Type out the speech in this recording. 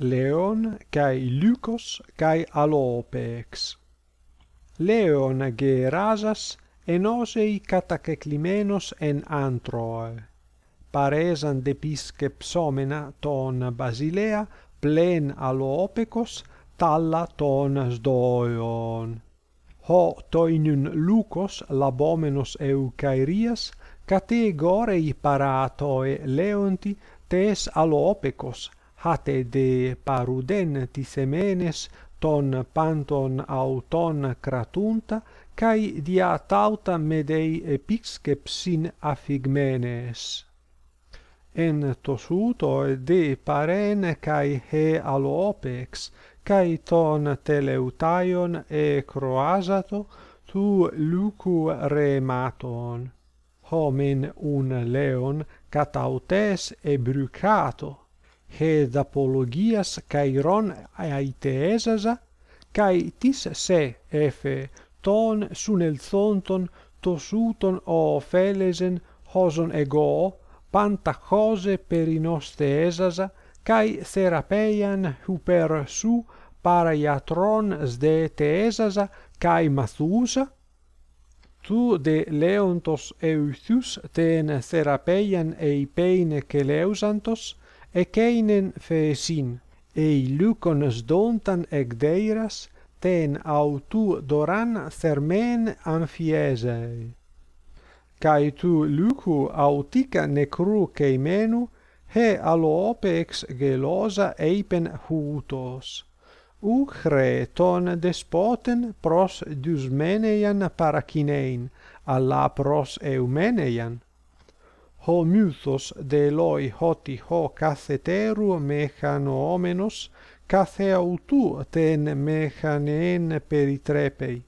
Leon kai Lycos kai Alopex. Leon ge rasas enosei katakeklimenos en antroe. Paresan de pisce psomena ton Basilea plen Alopecos talla ton sdoion. Ho toinun Lucos labomenos eukairias categorei paratoe Leonti tes Alopecos hate de paruden tisemenes ton panton auton kratunta kai dia tauta medei episcepsin affigmenes en tosuto de paren kai he alopex kai ton teleutaion e croasato tu lucu rematon. Homin un leon catautes e brucato hedapologias kairon aiteesasa kai tis se efe ton sun elthonton tosuton o felesen hoson ego panta noste perinosteesasa kai therapeian huper su paraiatron sdeteesasa kai mathusa tu de leontos euthus ten therapeian eipein keleusantos e keinen feesin ei lykon dontan egdeiras ten autu doran thermen amphiesei. Kai tu lyku autica necru keimenu, he alopex gelosa eipen hutos. Ucre ton despoten pros dusmeneian paracinein, alla pros eumeneian, ο μύθος δελοί ότι ο καθετέρου μεχανοόμενος κάθε αυτού τεν μεχανέν περιτρέπει.